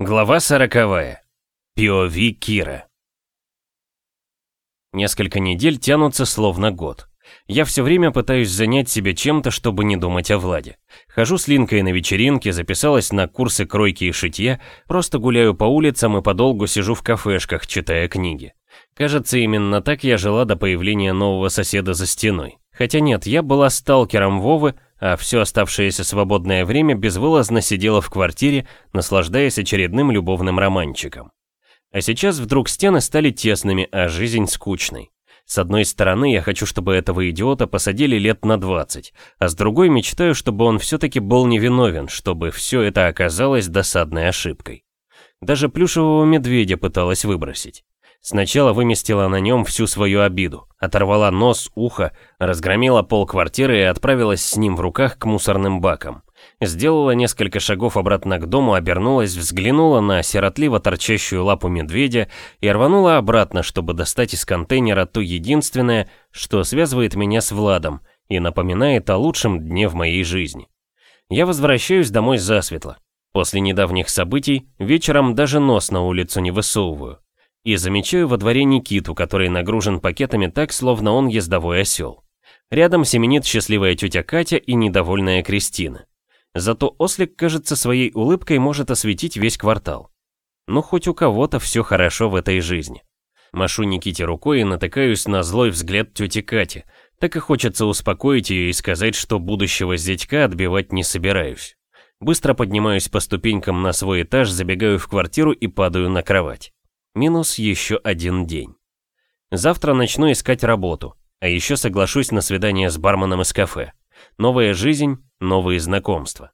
Глава сороковая. POV Кира. Несколько недель тянутся словно год. Я все время пытаюсь занять себя чем-то, чтобы не думать о Владе. Хожу с Линкой на вечеринки, записалась на курсы кройки и шитья, просто гуляю по улицам и подолгу сижу в кафешках, читая книги. Кажется, именно так я жила до появления нового соседа за стеной. Хотя нет, я была сталкером Вовы, а все оставшееся свободное время безвылазно сидела в квартире, наслаждаясь очередным любовным романчиком. А сейчас вдруг стены стали тесными, а жизнь скучной. С одной стороны, я хочу, чтобы этого идиота посадили лет на 20, а с другой мечтаю, чтобы он все-таки был невиновен, чтобы все это оказалось досадной ошибкой. Даже плюшевого медведя пыталась выбросить. Сначала выместила на нем всю свою обиду, оторвала нос, ухо, разгромила пол квартиры и отправилась с ним в руках к мусорным бакам. Сделала несколько шагов обратно к дому, обернулась, взглянула на сиротливо торчащую лапу медведя и рванула обратно, чтобы достать из контейнера то единственное, что связывает меня с Владом и напоминает о лучшем дне в моей жизни. Я возвращаюсь домой засветло. После недавних событий вечером даже нос на улицу не высовываю и замечаю во дворе Никиту, который нагружен пакетами так, словно он ездовой осел. Рядом семенит счастливая тетя Катя и недовольная Кристина. Зато ослик, кажется, своей улыбкой может осветить весь квартал. Ну, хоть у кого-то все хорошо в этой жизни. Машу Никите рукой и натыкаюсь на злой взгляд тети Кати. Так и хочется успокоить ее и сказать, что будущего зятька отбивать не собираюсь. Быстро поднимаюсь по ступенькам на свой этаж, забегаю в квартиру и падаю на кровать. Минус еще один день. Завтра начну искать работу, а еще соглашусь на свидание с барменом из кафе. Новая жизнь, новые знакомства.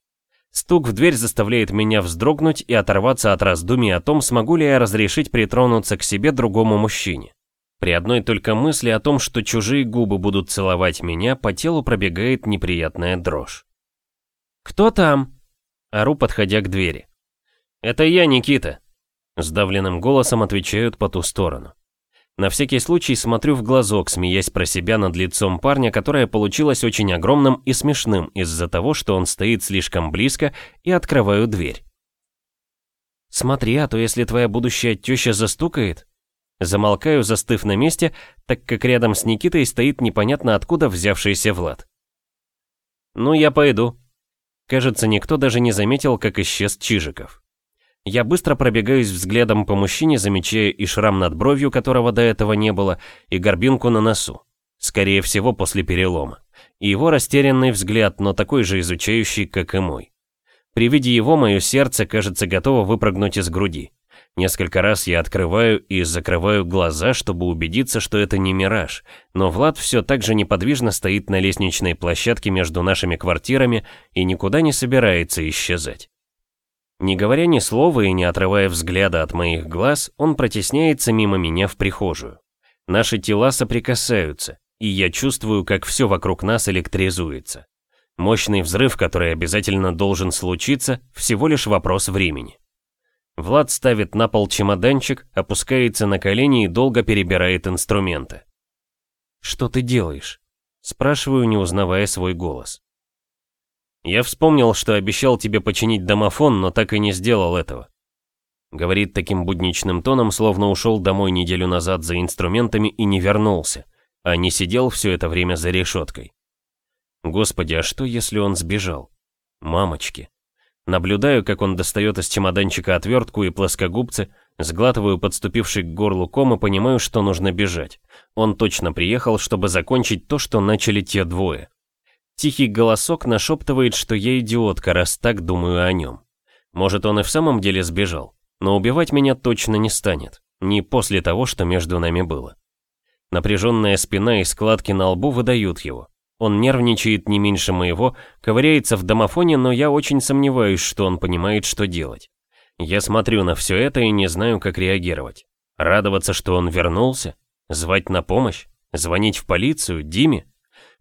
Стук в дверь заставляет меня вздрогнуть и оторваться от раздумий о том, смогу ли я разрешить притронуться к себе другому мужчине. При одной только мысли о том, что чужие губы будут целовать меня, по телу пробегает неприятная дрожь. «Кто там?» Ору, подходя к двери. «Это я, Никита», Сдавленным голосом отвечают по ту сторону. На всякий случай смотрю в глазок, смеясь про себя над лицом парня, которое получилось очень огромным и смешным из-за того, что он стоит слишком близко, и открываю дверь. «Смотри, а то если твоя будущая теща застукает...» Замолкаю, застыв на месте, так как рядом с Никитой стоит непонятно откуда взявшийся Влад. «Ну, я пойду». Кажется, никто даже не заметил, как исчез Чижиков. Я быстро пробегаюсь взглядом по мужчине, замечая и шрам над бровью, которого до этого не было, и горбинку на носу. Скорее всего, после перелома. И его растерянный взгляд, но такой же изучающий, как и мой. При виде его мое сердце, кажется, готово выпрыгнуть из груди. Несколько раз я открываю и закрываю глаза, чтобы убедиться, что это не мираж, но Влад все так же неподвижно стоит на лестничной площадке между нашими квартирами и никуда не собирается исчезать. Не говоря ни слова и не отрывая взгляда от моих глаз, он протесняется мимо меня в прихожую. Наши тела соприкасаются, и я чувствую, как все вокруг нас электризуется. Мощный взрыв, который обязательно должен случиться, всего лишь вопрос времени. Влад ставит на пол чемоданчик, опускается на колени и долго перебирает инструменты. «Что ты делаешь?» Спрашиваю, не узнавая свой голос. «Я вспомнил, что обещал тебе починить домофон, но так и не сделал этого». Говорит таким будничным тоном, словно ушел домой неделю назад за инструментами и не вернулся, а не сидел все это время за решеткой. Господи, а что, если он сбежал? Мамочки. Наблюдаю, как он достает из чемоданчика отвертку и плоскогубцы, сглатываю подступивший к горлу ком и понимаю, что нужно бежать. Он точно приехал, чтобы закончить то, что начали те двое. Тихий голосок нашептывает, что я идиотка, раз так думаю о нем. Может, он и в самом деле сбежал, но убивать меня точно не станет, не после того, что между нами было. Напряженная спина и складки на лбу выдают его. Он нервничает не меньше моего, ковыряется в домофоне, но я очень сомневаюсь, что он понимает, что делать. Я смотрю на все это и не знаю, как реагировать. Радоваться, что он вернулся? Звать на помощь? Звонить в полицию? Диме?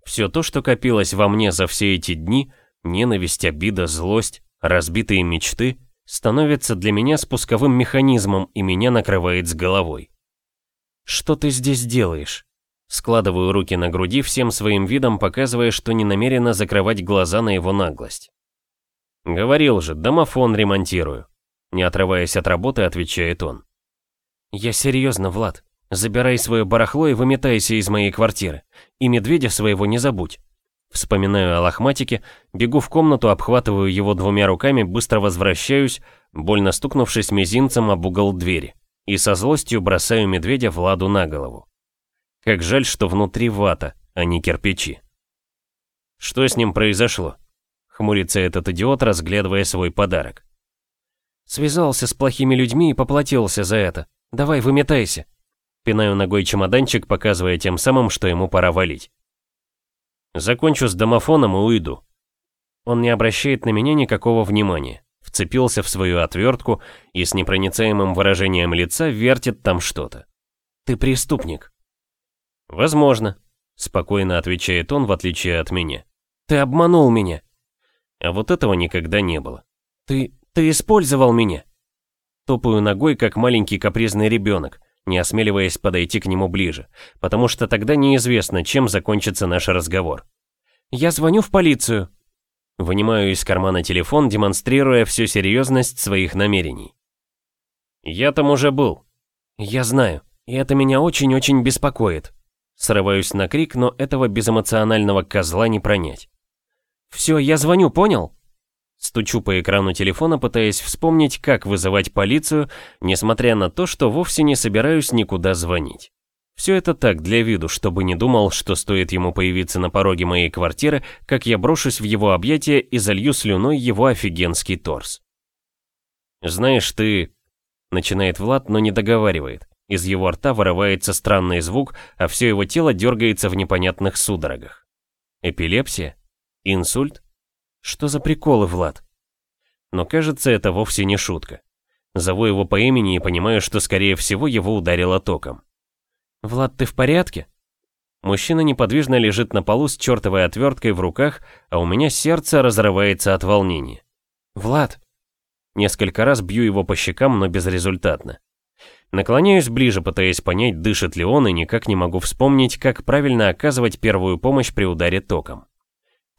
Все то, что копилось во мне за все эти дни, ненависть, обида, злость, разбитые мечты, становится для меня спусковым механизмом и меня накрывает с головой. «Что ты здесь делаешь?» Складываю руки на груди, всем своим видом показывая, что не намерена закрывать глаза на его наглость. «Говорил же, домофон ремонтирую». Не отрываясь от работы, отвечает он. «Я серьезно, Влад. Забирай свое барахло и выметайся из моей квартиры. И медведя своего не забудь». Вспоминаю о лохматике, бегу в комнату, обхватываю его двумя руками, быстро возвращаюсь, больно стукнувшись мизинцем об угол двери, и со злостью бросаю медведя Владу на голову. Как жаль, что внутри вата, а не кирпичи. Что с ним произошло? Хмурится этот идиот, разглядывая свой подарок. Связался с плохими людьми и поплатился за это. Давай, выметайся. Пинаю ногой чемоданчик, показывая тем самым, что ему пора валить. Закончу с домофоном и уйду. Он не обращает на меня никакого внимания. Вцепился в свою отвертку и с непроницаемым выражением лица вертит там что-то. Ты преступник. Возможно, спокойно отвечает он, в отличие от меня. Ты обманул меня. А вот этого никогда не было. Ты... ты использовал меня. Топаю ногой, как маленький капризный ребенок, не осмеливаясь подойти к нему ближе, потому что тогда неизвестно, чем закончится наш разговор. «Я звоню в полицию». Вынимаю из кармана телефон, демонстрируя всю серьезность своих намерений. «Я там уже был». «Я знаю, и это меня очень-очень беспокоит». Срываюсь на крик, но этого безэмоционального козла не пронять. «Все, я звоню, понял?» Стучу по экрану телефона, пытаясь вспомнить, как вызывать полицию, несмотря на то, что вовсе не собираюсь никуда звонить. Все это так, для виду, чтобы не думал, что стоит ему появиться на пороге моей квартиры, как я брошусь в его объятия и залью слюной его офигенский торс. «Знаешь, ты...» Начинает Влад, но не договаривает. Из его рта вырывается странный звук, а все его тело дергается в непонятных судорогах. Эпилепсия? Инсульт? Что за приколы, Влад? Но кажется, это вовсе не шутка. Зову его по имени и понимаю, что скорее всего его ударило током. «Влад, ты в порядке?» Мужчина неподвижно лежит на полу с чертовой отверткой в руках, а у меня сердце разрывается от волнения. «Влад!» Несколько раз бью его по щекам, но безрезультатно. Наклоняюсь ближе, пытаясь понять, дышит ли он, и никак не могу вспомнить, как правильно оказывать первую помощь при ударе током.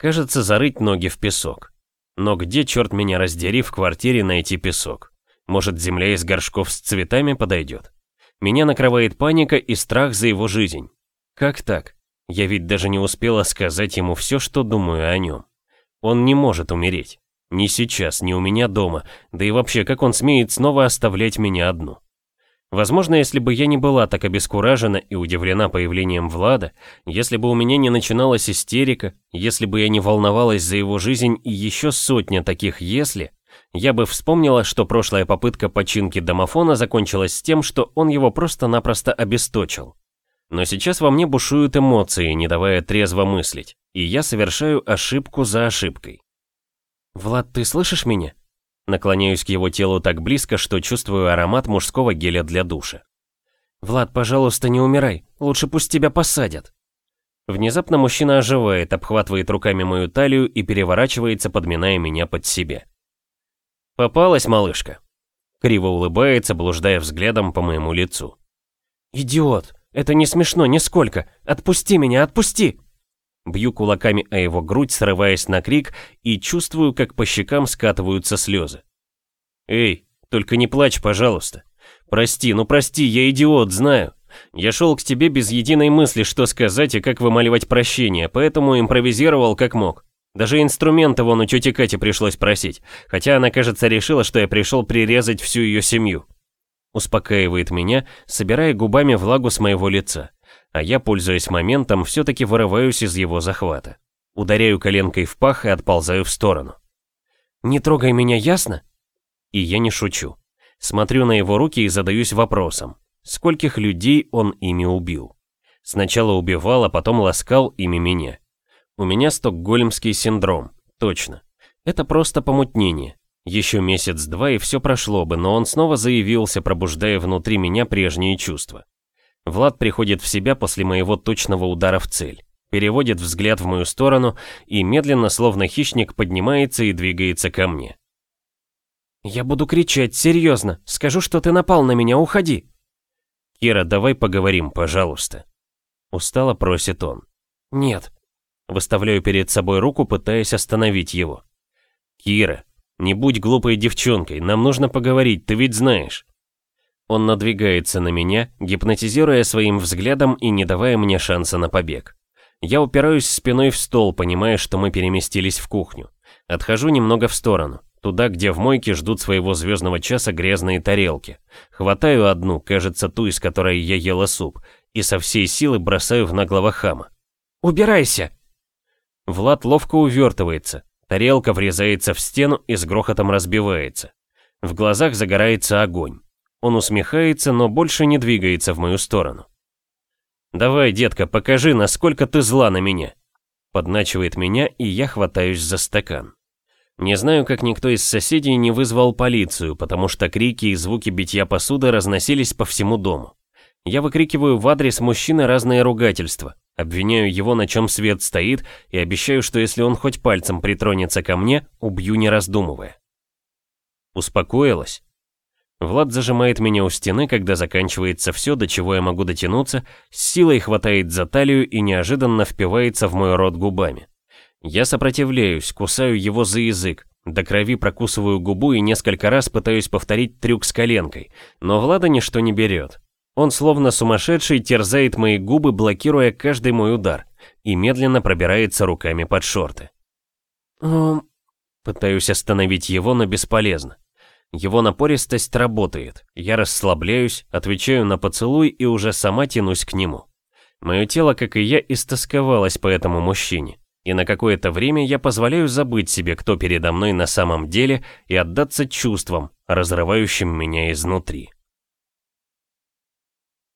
Кажется, зарыть ноги в песок. Но где, черт меня раздери, в квартире найти песок? Может, земля из горшков с цветами подойдет? Меня накрывает паника и страх за его жизнь. Как так? Я ведь даже не успела сказать ему все, что думаю о нем. Он не может умереть. Ни сейчас, ни у меня дома, да и вообще, как он смеет снова оставлять меня одну? Возможно, если бы я не была так обескуражена и удивлена появлением Влада, если бы у меня не начиналась истерика, если бы я не волновалась за его жизнь и еще сотня таких «если», я бы вспомнила, что прошлая попытка починки домофона закончилась с тем, что он его просто-напросто обесточил. Но сейчас во мне бушуют эмоции, не давая трезво мыслить, и я совершаю ошибку за ошибкой. «Влад, ты слышишь меня?» Наклоняюсь к его телу так близко, что чувствую аромат мужского геля для душа. «Влад, пожалуйста, не умирай. Лучше пусть тебя посадят». Внезапно мужчина оживает, обхватывает руками мою талию и переворачивается, подминая меня под себе. «Попалась, малышка?» Криво улыбается, блуждая взглядом по моему лицу. «Идиот! Это не смешно нисколько! Отпусти меня, отпусти!» Бью кулаками о его грудь, срываясь на крик, и чувствую, как по щекам скатываются слезы. «Эй, только не плачь, пожалуйста. Прости, ну прости, я идиот, знаю. Я шел к тебе без единой мысли, что сказать и как вымаливать прощение, поэтому импровизировал как мог. Даже инструменты вон у тети Кати пришлось просить, хотя она, кажется, решила, что я пришел прирезать всю ее семью. Успокаивает меня, собирая губами влагу с моего лица а я, пользуясь моментом, все-таки вырываюсь из его захвата. Ударяю коленкой в пах и отползаю в сторону. «Не трогай меня, ясно?» И я не шучу. Смотрю на его руки и задаюсь вопросом, скольких людей он ими убил. Сначала убивал, а потом ласкал ими меня. У меня стокгольмский синдром, точно. Это просто помутнение. Еще месяц-два и все прошло бы, но он снова заявился, пробуждая внутри меня прежние чувства. Влад приходит в себя после моего точного удара в цель, переводит взгляд в мою сторону и медленно, словно хищник, поднимается и двигается ко мне. «Я буду кричать, серьезно. Скажу, что ты напал на меня, уходи!» «Кира, давай поговорим, пожалуйста». Устало просит он. «Нет». Выставляю перед собой руку, пытаясь остановить его. «Кира, Не будь глупой девчонкой, нам нужно поговорить, ты ведь знаешь. Он надвигается на меня, гипнотизируя своим взглядом и не давая мне шанса на побег. Я упираюсь спиной в стол, понимая, что мы переместились в кухню. Отхожу немного в сторону, туда, где в мойке ждут своего звездного часа грязные тарелки. Хватаю одну, кажется, ту, из которой я ела суп, и со всей силы бросаю в наглого хама. «Убирайся!» Влад ловко увертывается, тарелка врезается в стену и с грохотом разбивается. В глазах загорается огонь. Он усмехается, но больше не двигается в мою сторону. «Давай, детка, покажи, насколько ты зла на меня!» Подначивает меня, и я хватаюсь за стакан. Не знаю, как никто из соседей не вызвал полицию, потому что крики и звуки битья посуды разносились по всему дому. Я выкрикиваю в адрес мужчины разные ругательства, обвиняю его, на чем свет стоит, и обещаю, что если он хоть пальцем притронется ко мне, убью не раздумывая. Успокоилась? Влад зажимает меня у стены, когда заканчивается все, до чего я могу дотянуться, с силой хватает за талию и неожиданно впивается в мой рот губами. Я сопротивляюсь, кусаю его за язык, до крови прокусываю губу и несколько раз пытаюсь повторить трюк с коленкой, но Влада ничто не берет. Он словно сумасшедший терзает мои губы, блокируя каждый мой удар, и медленно пробирается руками под шорты. Пытаюсь остановить его, но бесполезно. Его напористость работает. Я расслабляюсь, отвечаю на поцелуй и уже сама тянусь к нему. Мое тело, как и я, истосковалось по этому мужчине. И на какое-то время я позволяю забыть себе, кто передо мной на самом деле, и отдаться чувствам, разрывающим меня изнутри.